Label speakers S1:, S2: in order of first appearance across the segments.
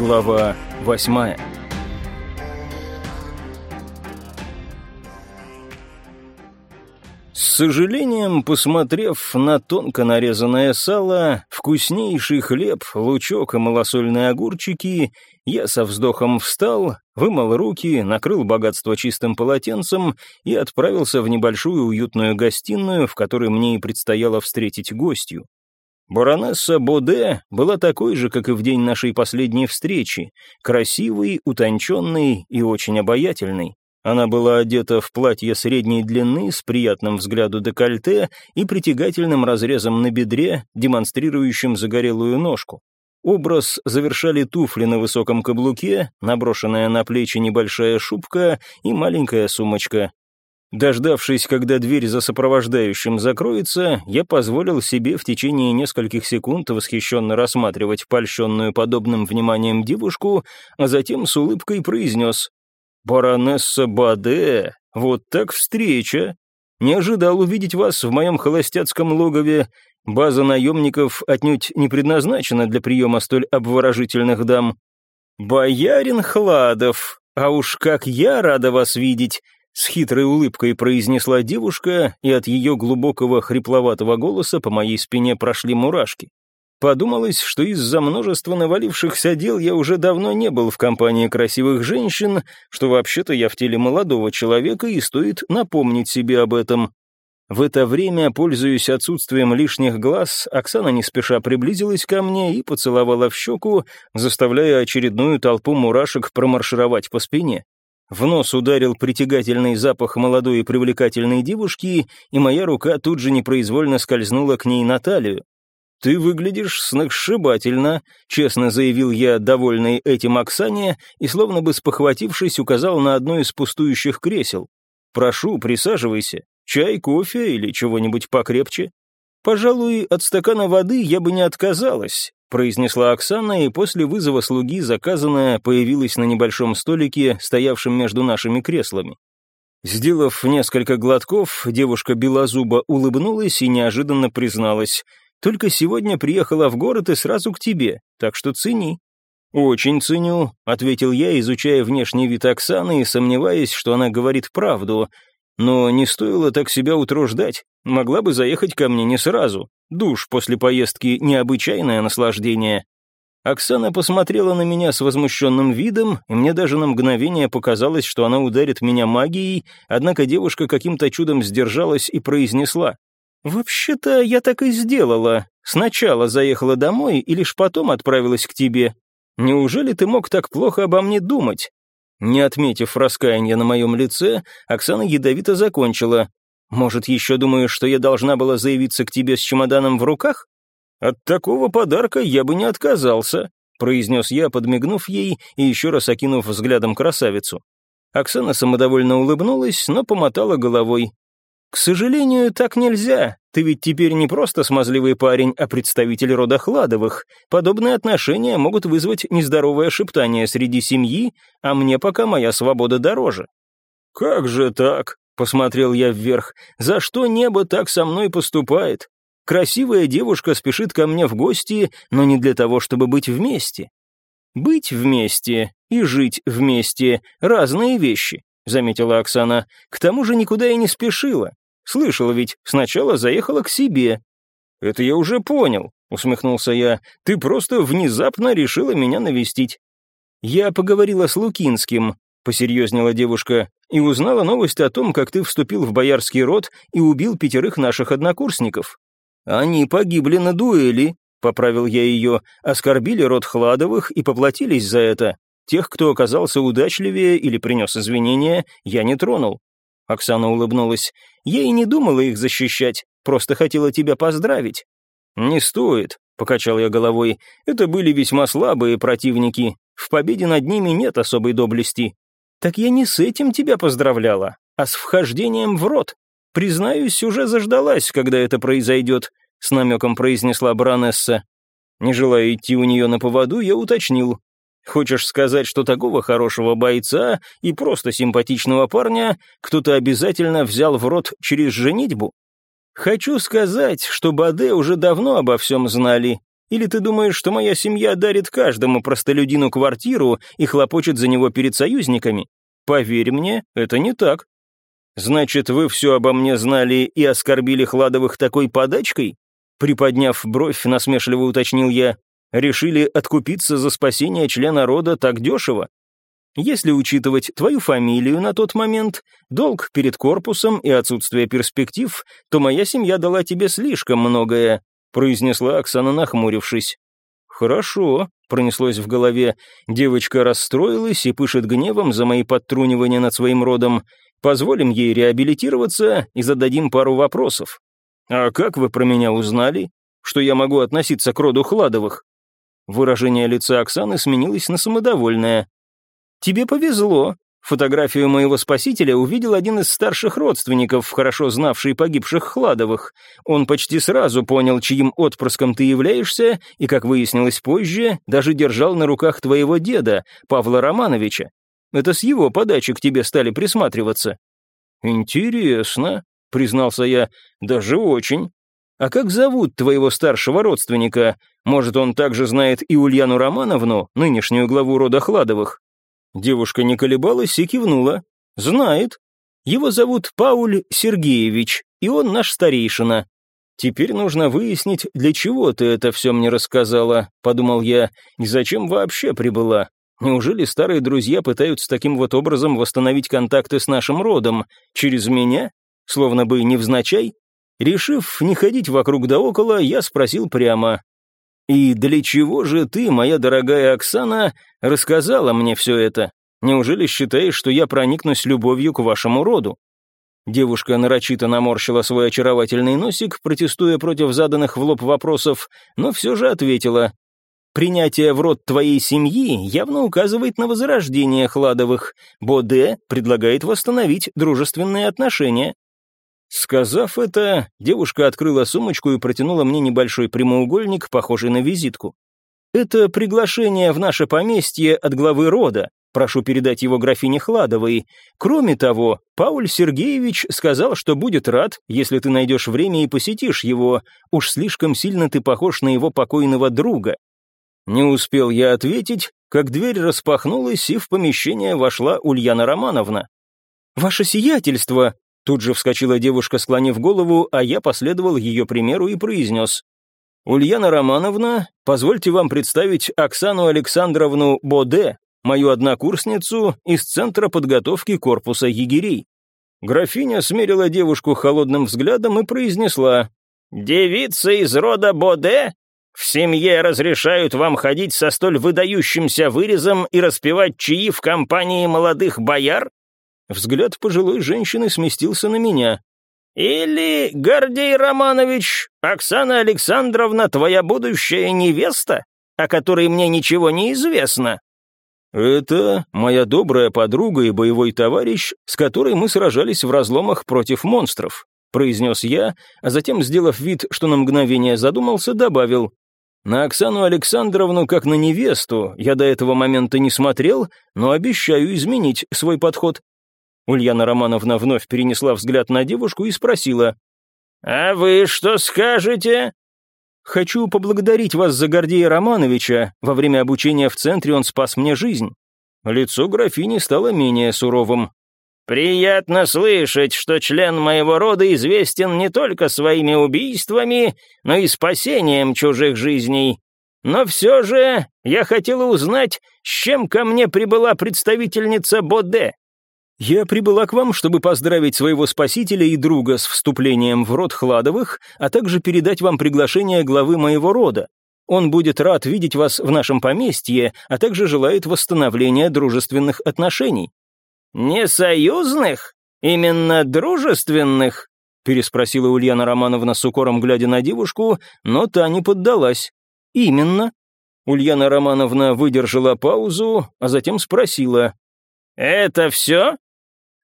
S1: Глава восьмая С сожалением, посмотрев на тонко нарезанное сало, вкуснейший хлеб, лучок и малосольные огурчики, я со вздохом встал, вымыл руки, накрыл богатство чистым полотенцем и отправился в небольшую уютную гостиную, в которой мне и предстояло встретить гостью. Баронесса Боде была такой же, как и в день нашей последней встречи, красивой, утонченной и очень обаятельной. Она была одета в платье средней длины с приятным взгляду декольте и притягательным разрезом на бедре, демонстрирующим загорелую ножку. Образ завершали туфли на высоком каблуке, наброшенная на плечи небольшая шубка и маленькая сумочка. Дождавшись, когда дверь за сопровождающим закроется, я позволил себе в течение нескольких секунд восхищенно рассматривать польщенную подобным вниманием девушку, а затем с улыбкой произнес «Баронесса Баде, вот так встреча! Не ожидал увидеть вас в моем холостяцком логове. База наемников отнюдь не предназначена для приема столь обворожительных дам. Боярин Хладов, а уж как я рада вас видеть!» С хитрой улыбкой произнесла девушка, и от ее глубокого хрипловатого голоса по моей спине прошли мурашки. Подумалось, что из-за множества навалившихся дел я уже давно не был в компании красивых женщин, что вообще-то я в теле молодого человека и стоит напомнить себе об этом. В это время, пользуясь отсутствием лишних глаз, Оксана не спеша приблизилась ко мне и поцеловала в щеку, заставляя очередную толпу мурашек промаршировать по спине. В нос ударил притягательный запах молодой и привлекательной девушки, и моя рука тут же непроизвольно скользнула к ней на талию. «Ты выглядишь сногсшибательно», — честно заявил я, довольный этим Оксане, и, словно бы спохватившись, указал на одно из пустующих кресел. «Прошу, присаживайся. Чай, кофе или чего-нибудь покрепче?» «Пожалуй, от стакана воды я бы не отказалась», — произнесла Оксана, и после вызова слуги заказанная появилась на небольшом столике, стоявшем между нашими креслами. Сделав несколько глотков, девушка белозуба улыбнулась и неожиданно призналась — только сегодня приехала в город и сразу к тебе, так что цени». «Очень ценю», — ответил я, изучая внешний вид Оксаны и сомневаясь, что она говорит правду. Но не стоило так себя утруждать. Могла бы заехать ко мне не сразу. Душ после поездки — необычайное наслаждение. Оксана посмотрела на меня с возмущенным видом, и мне даже на мгновение показалось, что она ударит меня магией, однако девушка каким-то чудом сдержалась и произнесла. «Вообще-то я так и сделала. Сначала заехала домой и лишь потом отправилась к тебе. Неужели ты мог так плохо обо мне думать?» Не отметив раскаяния на моем лице, Оксана ядовито закончила. «Может, еще думаешь, что я должна была заявиться к тебе с чемоданом в руках? От такого подарка я бы не отказался», произнес я, подмигнув ей и еще раз окинув взглядом красавицу. Оксана самодовольно улыбнулась, но помотала головой. «К сожалению, так нельзя. Ты ведь теперь не просто смазливый парень, а представитель рода Хладовых. Подобные отношения могут вызвать нездоровое шептание среди семьи, а мне пока моя свобода дороже». «Как же так?» — посмотрел я вверх. «За что небо так со мной поступает? Красивая девушка спешит ко мне в гости, но не для того, чтобы быть вместе. Быть вместе и жить вместе — разные вещи», — заметила Оксана. «К тому же никуда и не спешила. Слышала ведь, сначала заехала к себе». «Это я уже понял», — усмехнулся я. «Ты просто внезапно решила меня навестить». «Я поговорила с Лукинским», — посерьезнела девушка, «и узнала новость о том, как ты вступил в боярский род и убил пятерых наших однокурсников. Они погибли на дуэли», — поправил я ее, «оскорбили род Хладовых и поплатились за это. Тех, кто оказался удачливее или принес извинения, я не тронул. Оксана улыбнулась. «Я и не думала их защищать, просто хотела тебя поздравить». «Не стоит», — покачал я головой. «Это были весьма слабые противники. В победе над ними нет особой доблести». «Так я не с этим тебя поздравляла, а с вхождением в рот. Признаюсь, уже заждалась, когда это произойдет», — с намеком произнесла баронесса. Не желая идти у нее на поводу, я уточнил. Хочешь сказать, что такого хорошего бойца и просто симпатичного парня кто-то обязательно взял в рот через женитьбу? Хочу сказать, что Баде уже давно обо всем знали, Или ты думаешь, что моя семья дарит каждому простолюдину квартиру и хлопочет за него перед союзниками? Поверь мне, это не так. Значит, вы все обо мне знали и оскорбили Хладовых такой подачкой? Приподняв бровь, насмешливо уточнил я. Решили откупиться за спасение члена рода так дешево? Если учитывать твою фамилию на тот момент, долг перед корпусом и отсутствие перспектив, то моя семья дала тебе слишком многое», — произнесла Оксана, нахмурившись. «Хорошо», — пронеслось в голове. Девочка расстроилась и пышет гневом за мои подтрунивания над своим родом. Позволим ей реабилитироваться и зададим пару вопросов. «А как вы про меня узнали? Что я могу относиться к роду Хладовых?» Выражение лица Оксаны сменилось на самодовольное. «Тебе повезло. Фотографию моего спасителя увидел один из старших родственников, хорошо знавший погибших Хладовых. Он почти сразу понял, чьим отпрыском ты являешься, и, как выяснилось позже, даже держал на руках твоего деда, Павла Романовича. Это с его подачи к тебе стали присматриваться». «Интересно», — признался я, — «даже очень. А как зовут твоего старшего родственника? Может, он также знает и Ульяну Романовну, нынешнюю главу рода Хладовых?» Девушка не колебалась и кивнула. «Знает. Его зовут Пауль Сергеевич, и он наш старейшина. Теперь нужно выяснить, для чего ты это все мне рассказала», — подумал я, — «и зачем вообще прибыла? Неужели старые друзья пытаются таким вот образом восстановить контакты с нашим родом? Через меня? Словно бы невзначай?» Решив не ходить вокруг да около, я спросил прямо, «И для чего же ты, моя дорогая Оксана, рассказала мне все это? Неужели считаешь, что я проникнусь любовью к вашему роду?» Девушка нарочито наморщила свой очаровательный носик, протестуя против заданных в лоб вопросов, но все же ответила. «Принятие в род твоей семьи явно указывает на возрождение Хладовых. Боде предлагает восстановить дружественные отношения. Сказав это, девушка открыла сумочку и протянула мне небольшой прямоугольник, похожий на визитку. «Это приглашение в наше поместье от главы рода. Прошу передать его графине Хладовой. Кроме того, Пауль Сергеевич сказал, что будет рад, если ты найдешь время и посетишь его. Уж слишком сильно ты похож на его покойного друга». Не успел я ответить, как дверь распахнулась, и в помещение вошла Ульяна Романовна. «Ваше сиятельство!» Тут же вскочила девушка, склонив голову, а я последовал ее примеру и произнес. «Ульяна Романовна, позвольте вам представить Оксану Александровну Боде, мою однокурсницу из Центра подготовки корпуса егерей». Графиня смерила девушку холодным взглядом и произнесла. «Девица из рода Боде? В семье разрешают вам ходить со столь выдающимся вырезом и распевать чаи в компании молодых бояр? Взгляд пожилой женщины сместился на меня. «Или, Гордей Романович, Оксана Александровна твоя будущая невеста, о которой мне ничего не известно?» «Это моя добрая подруга и боевой товарищ, с которой мы сражались в разломах против монстров», произнес я, а затем, сделав вид, что на мгновение задумался, добавил, «На Оксану Александровну, как на невесту, я до этого момента не смотрел, но обещаю изменить свой подход». Ульяна Романовна вновь перенесла взгляд на девушку и спросила. «А вы что скажете?» «Хочу поблагодарить вас за Гордея Романовича. Во время обучения в центре он спас мне жизнь». Лицо графини стало менее суровым. «Приятно слышать, что член моего рода известен не только своими убийствами, но и спасением чужих жизней. Но все же я хотела узнать, с чем ко мне прибыла представительница Боде. «Я прибыла к вам, чтобы поздравить своего спасителя и друга с вступлением в род Хладовых, а также передать вам приглашение главы моего рода. Он будет рад видеть вас в нашем поместье, а также желает восстановления дружественных отношений». «Не союзных? Именно дружественных?» переспросила Ульяна Романовна с укором, глядя на девушку, но та не поддалась. «Именно». Ульяна Романовна выдержала паузу, а затем спросила. «Это все?»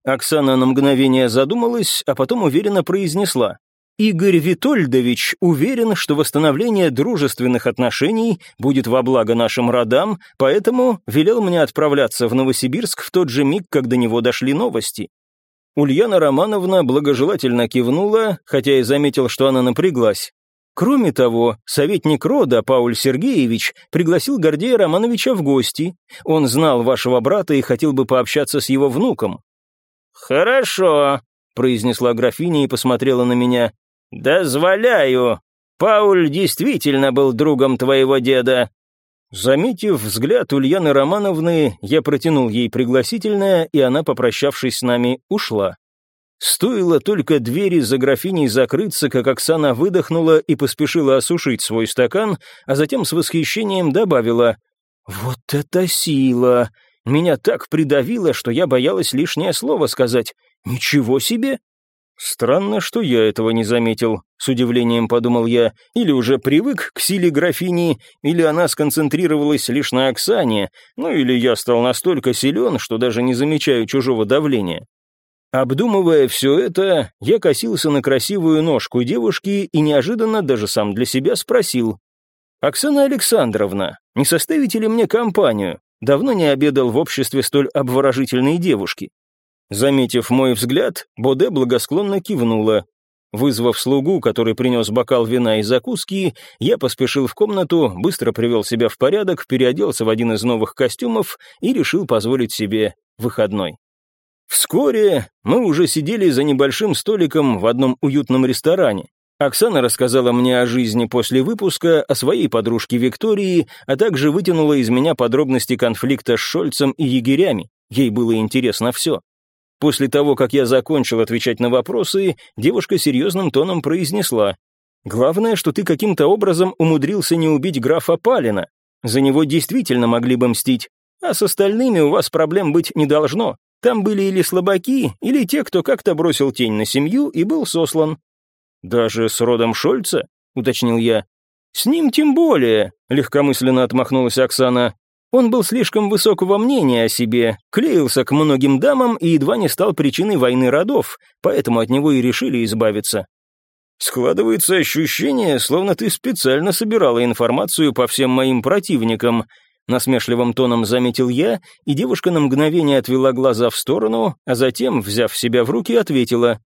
S1: Оксана на мгновение задумалась, а потом уверенно произнесла. Игорь Витольдович уверен, что восстановление дружественных отношений будет во благо нашим родам, поэтому велел мне отправляться в Новосибирск в тот же миг, как до него дошли новости. Ульяна Романовна благожелательно кивнула, хотя и заметил, что она напряглась. Кроме того, советник рода Пауль Сергеевич пригласил Гордея Романовича в гости. Он знал вашего брата и хотел бы пообщаться с его внуком».
S2: «Хорошо», — произнесла графиня и посмотрела на меня. «Дозволяю. Пауль действительно был другом твоего деда».
S1: Заметив взгляд Ульяны Романовны, я протянул ей пригласительное, и она, попрощавшись с нами, ушла. Стоило только двери за графиней закрыться, как Оксана выдохнула и поспешила осушить свой стакан, а затем с восхищением добавила «Вот это сила! Меня так придавило, что я боялась лишнее слово сказать. Ничего себе!» «Странно, что я этого не заметил», — с удивлением подумал я, или уже привык к силе графини, или она сконцентрировалась лишь на Оксане, ну или я стал настолько силен, что даже не замечаю чужого давления. Обдумывая все это, я косился на красивую ножку девушки и неожиданно даже сам для себя спросил. «Оксана Александровна, не составите ли мне компанию? Давно не обедал в обществе столь обворожительной девушки». Заметив мой взгляд, Боде благосклонно кивнула. Вызвав слугу, который принес бокал вина и закуски, я поспешил в комнату, быстро привел себя в порядок, переоделся в один из новых костюмов и решил позволить себе выходной. Вскоре мы уже сидели за небольшим столиком в одном уютном ресторане. Оксана рассказала мне о жизни после выпуска, о своей подружке Виктории, а также вытянула из меня подробности конфликта с Шольцем и егерями. Ей было интересно все. После того, как я закончил отвечать на вопросы, девушка серьезным тоном произнесла. «Главное, что ты каким-то образом умудрился не убить графа Палина. За него действительно могли бы мстить. А с остальными у вас проблем быть не должно. Там были или слабаки, или те, кто как-то бросил тень на семью и был сослан. «Даже с родом Шольца?» — уточнил я. «С ним тем более», — легкомысленно отмахнулась Оксана. Он был слишком высокого мнения о себе, клеился к многим дамам и едва не стал причиной войны родов, поэтому от него и решили избавиться. Складывается ощущение, словно ты специально собирала информацию по всем моим противникам, Насмешливым тоном заметил я, и девушка на мгновение отвела глаза в сторону, а затем, взяв себя в руки, ответила.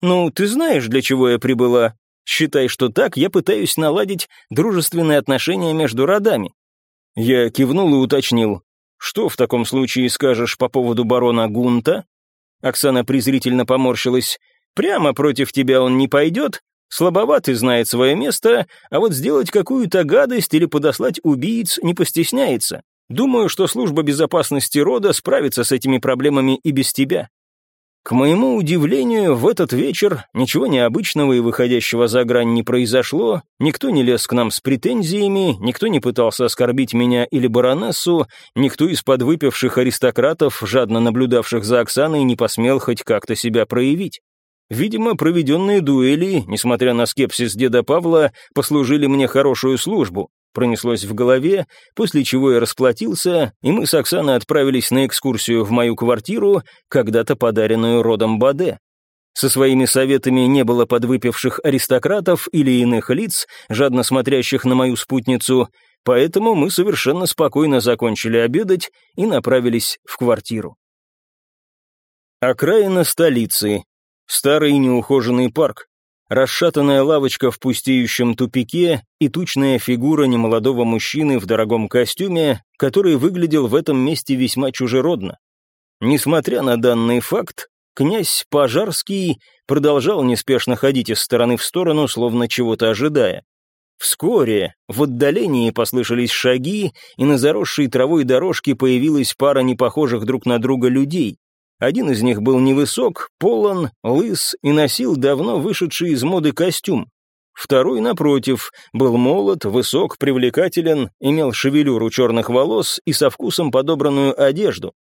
S1: «Ну, ты знаешь, для чего я прибыла? Считай, что так я пытаюсь наладить дружественные отношения между родами». Я кивнул и уточнил. «Что в таком случае скажешь по поводу барона Гунта?» Оксана презрительно поморщилась. «Прямо против тебя он не пойдет, Слабоватый знает свое место, а вот сделать какую-то гадость или подослать убийц не постесняется. Думаю, что служба безопасности рода справится с этими проблемами и без тебя. К моему удивлению, в этот вечер ничего необычного и выходящего за грань не произошло, никто не лез к нам с претензиями, никто не пытался оскорбить меня или баронессу, никто из подвыпивших аристократов, жадно наблюдавших за Оксаной, не посмел хоть как-то себя проявить. Видимо, проведенные дуэли, несмотря на скепсис деда Павла, послужили мне хорошую службу. Пронеслось в голове, после чего я расплатился, и мы с Оксаной отправились на экскурсию в мою квартиру, когда-то подаренную родом Баде. Со своими советами не было подвыпивших аристократов или иных лиц, жадно смотрящих на мою спутницу, поэтому мы совершенно спокойно закончили обедать и направились в квартиру. Окраина столицы, Старый неухоженный парк, расшатанная лавочка в пустеющем тупике и тучная фигура немолодого мужчины в дорогом костюме, который выглядел в этом месте весьма чужеродно. Несмотря на данный факт, князь Пожарский продолжал неспешно ходить из стороны в сторону, словно чего-то ожидая. Вскоре в отдалении послышались шаги, и на заросшей травой дорожке появилась пара непохожих друг на друга людей. Один из них был невысок, полон, лыс и носил давно вышедший из моды костюм. Второй, напротив, был молод, высок, привлекателен, имел шевелюру черных волос и со вкусом подобранную одежду.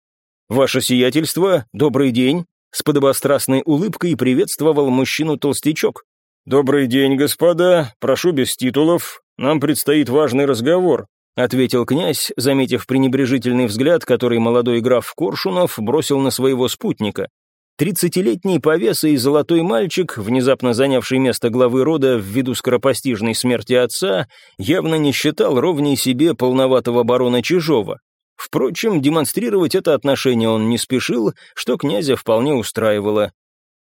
S1: «Ваше сиятельство, добрый день!» С подобострастной улыбкой приветствовал мужчину толстячок. «Добрый день, господа, прошу без титулов, нам предстоит важный разговор», ответил князь, заметив пренебрежительный взгляд, который молодой граф Коршунов бросил на своего спутника. Тридцатилетний повеса и золотой мальчик, внезапно занявший место главы рода ввиду скоропостижной смерти отца, явно не считал ровней себе полноватого барона Чижова. Впрочем, демонстрировать это отношение он не спешил, что князя вполне устраивало.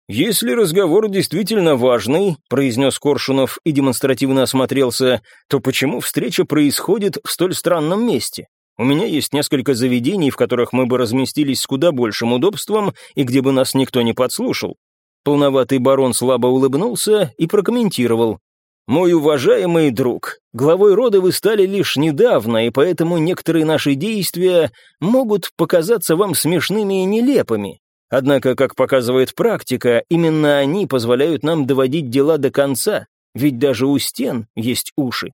S1: «Если разговор действительно важный», — произнес Коршунов и демонстративно осмотрелся, «то почему встреча происходит в столь странном месте? У меня есть несколько заведений, в которых мы бы разместились с куда большим удобством и где бы нас никто не подслушал». Полноватый барон слабо улыбнулся и прокомментировал. «Мой уважаемый друг, главой рода вы стали лишь недавно, и поэтому некоторые наши действия могут показаться вам смешными и нелепыми. Однако, как показывает практика, именно они позволяют нам доводить дела до конца, ведь даже у стен есть уши.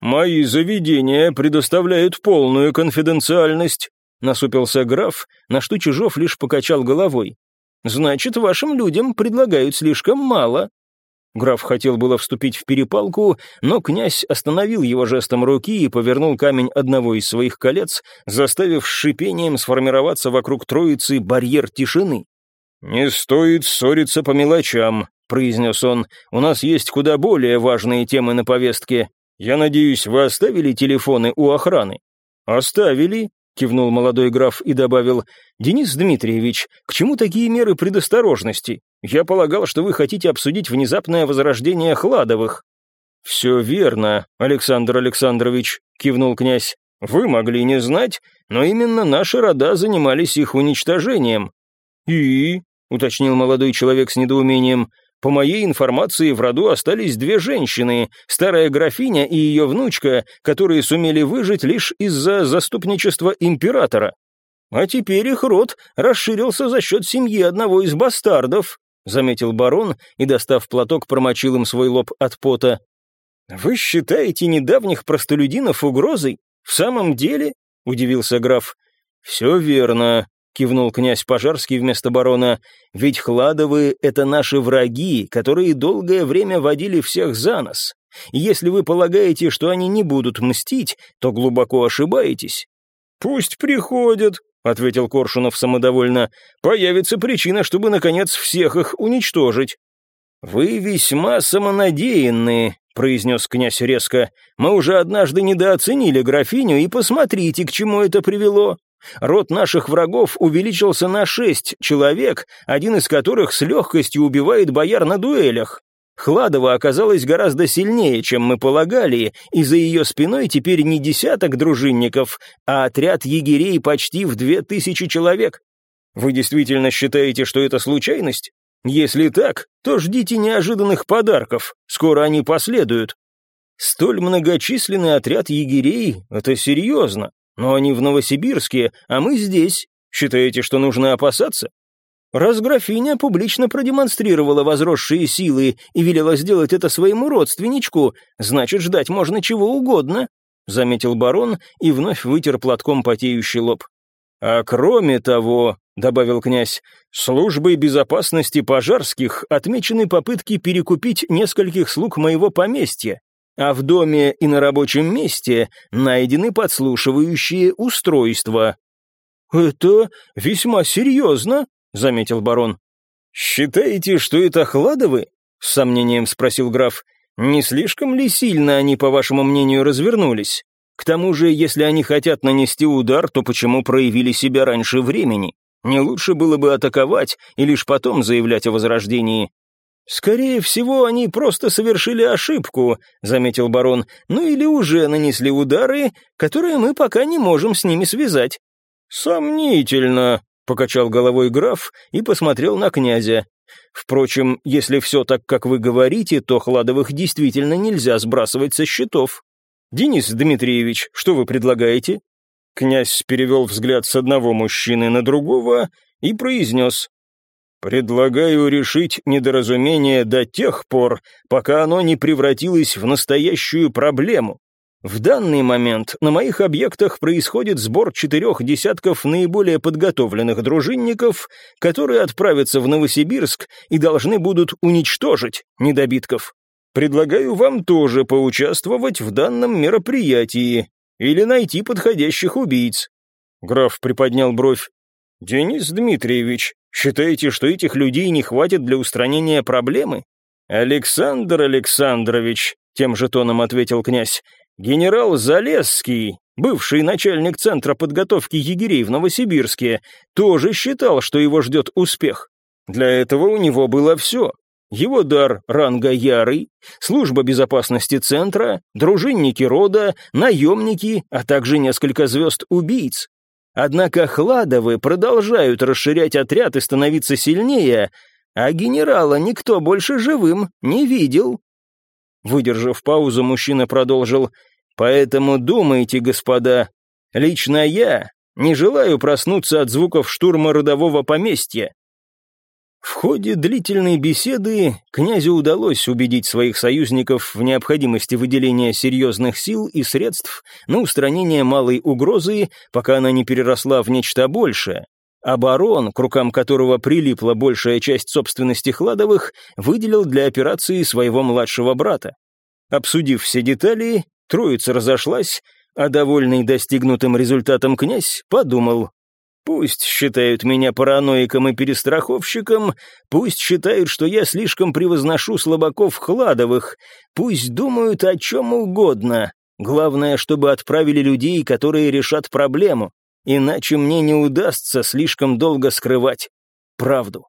S1: «Мои заведения предоставляют полную конфиденциальность», — насупился граф, на что Чижов лишь покачал головой. «Значит, вашим людям предлагают слишком мало». Граф хотел было вступить в перепалку, но князь остановил его жестом руки и повернул камень одного из своих колец, заставив шипением сформироваться вокруг троицы барьер тишины. «Не стоит ссориться по мелочам», — произнес он. «У нас есть куда более важные темы на повестке. Я надеюсь, вы оставили телефоны у охраны?» «Оставили», — кивнул молодой граф и добавил, «Денис Дмитриевич, к чему такие меры предосторожности? Я полагал, что вы хотите обсудить внезапное возрождение Хладовых». «Все верно, Александр Александрович», — кивнул князь. «Вы могли не знать, но именно наши рода занимались их уничтожением». «И?» — уточнил молодой человек с недоумением. По моей информации, в роду остались две женщины, старая графиня и ее внучка, которые сумели выжить лишь из-за заступничества императора. А теперь их род расширился за счет семьи одного из бастардов, заметил барон и, достав платок, промочил им свой лоб от пота. «Вы считаете недавних простолюдинов угрозой? В самом деле?» — удивился граф. «Все верно кивнул князь Пожарский вместо барона, ведь Хладовы — это наши враги, которые долгое время водили всех за нос. Если вы полагаете, что они не будут мстить, то глубоко ошибаетесь. «Пусть приходят», — ответил Коршунов самодовольно. «Появится причина, чтобы, наконец, всех их уничтожить». «Вы весьма самонадеянны», — произнес князь резко. «Мы уже однажды недооценили графиню, и посмотрите, к чему это привело. Род наших врагов увеличился на шесть человек, один из которых с легкостью убивает бояр на дуэлях. Хладова оказалась гораздо сильнее, чем мы полагали, и за ее спиной теперь не десяток дружинников, а отряд егерей почти в две тысячи человек. Вы действительно считаете, что это случайность? Если так, то ждите неожиданных подарков, скоро они последуют. Столь многочисленный отряд егерей — это серьезно. Но они в Новосибирске, а мы здесь. Считаете, что нужно опасаться? Раз графиня публично продемонстрировала возросшие силы и велела сделать это своему родственничку, значит, ждать можно чего угодно», — заметил барон и вновь вытер платком потеющий лоб. «А кроме того», — добавил князь, — «службой безопасности пожарских отмечены попытки перекупить нескольких слуг моего поместья а в доме и на рабочем месте найдены подслушивающие устройства». «Это весьма серьезно», — заметил барон. «Считаете, что это Хладовы?» — с сомнением спросил граф. «Не слишком ли сильно они, по вашему мнению, развернулись? К тому же, если они хотят нанести удар, то почему проявили себя раньше времени? Не лучше было бы атаковать и лишь потом заявлять о возрождении. «Скорее всего, они просто совершили ошибку», — заметил барон, «ну или уже нанесли удары, которые мы пока не можем с ними связать». «Сомнительно», — покачал головой граф и посмотрел на князя. «Впрочем, если все так, как вы говорите, то Хладовых действительно нельзя сбрасывать со счетов. Денис Дмитриевич, что вы предлагаете?» Князь перевел взгляд с одного мужчины на другого и произнес Предлагаю решить недоразумение до тех пор, пока оно не превратилось в настоящую проблему. В данный момент на моих объектах происходит сбор четырех десятков наиболее подготовленных дружинников, которые отправятся в Новосибирск и должны будут уничтожить недобитков. Предлагаю вам тоже поучаствовать в данном мероприятии или найти подходящих убийц. Граф приподнял бровь. «Денис Дмитриевич, Считаете, что этих людей не хватит для устранения проблемы? Александр Александрович, тем же тоном ответил князь, генерал Залесский, бывший начальник Центра подготовки егерей в Новосибирске, тоже считал, что его ждет успех. Для этого у него было все. Его дар ранга ярый, служба безопасности центра, дружинники рода, наемники, а также несколько звезд убийц. Однако Хладовы продолжают расширять отряд и становиться сильнее, а генерала никто больше живым не видел. Выдержав паузу, мужчина продолжил, «Поэтому думайте, господа, лично я не желаю проснуться от звуков штурма родового поместья. В ходе длительной беседы князю удалось убедить своих союзников в необходимости выделения серьезных сил и средств на устранение малой угрозы, пока она не переросла в нечто большее. Барон, к рукам которого прилипла большая часть собственности Хладовых, выделил для операции своего младшего брата. Обсудив все детали, троица разошлась, а довольный достигнутым результатом князь подумал, Пусть считают меня параноиком и перестраховщиком, пусть считают, что я слишком превозношу слабаков Хладовых, пусть думают о чем угодно. Главное, чтобы отправили людей, которые решат проблему, иначе мне не удастся слишком долго скрывать правду.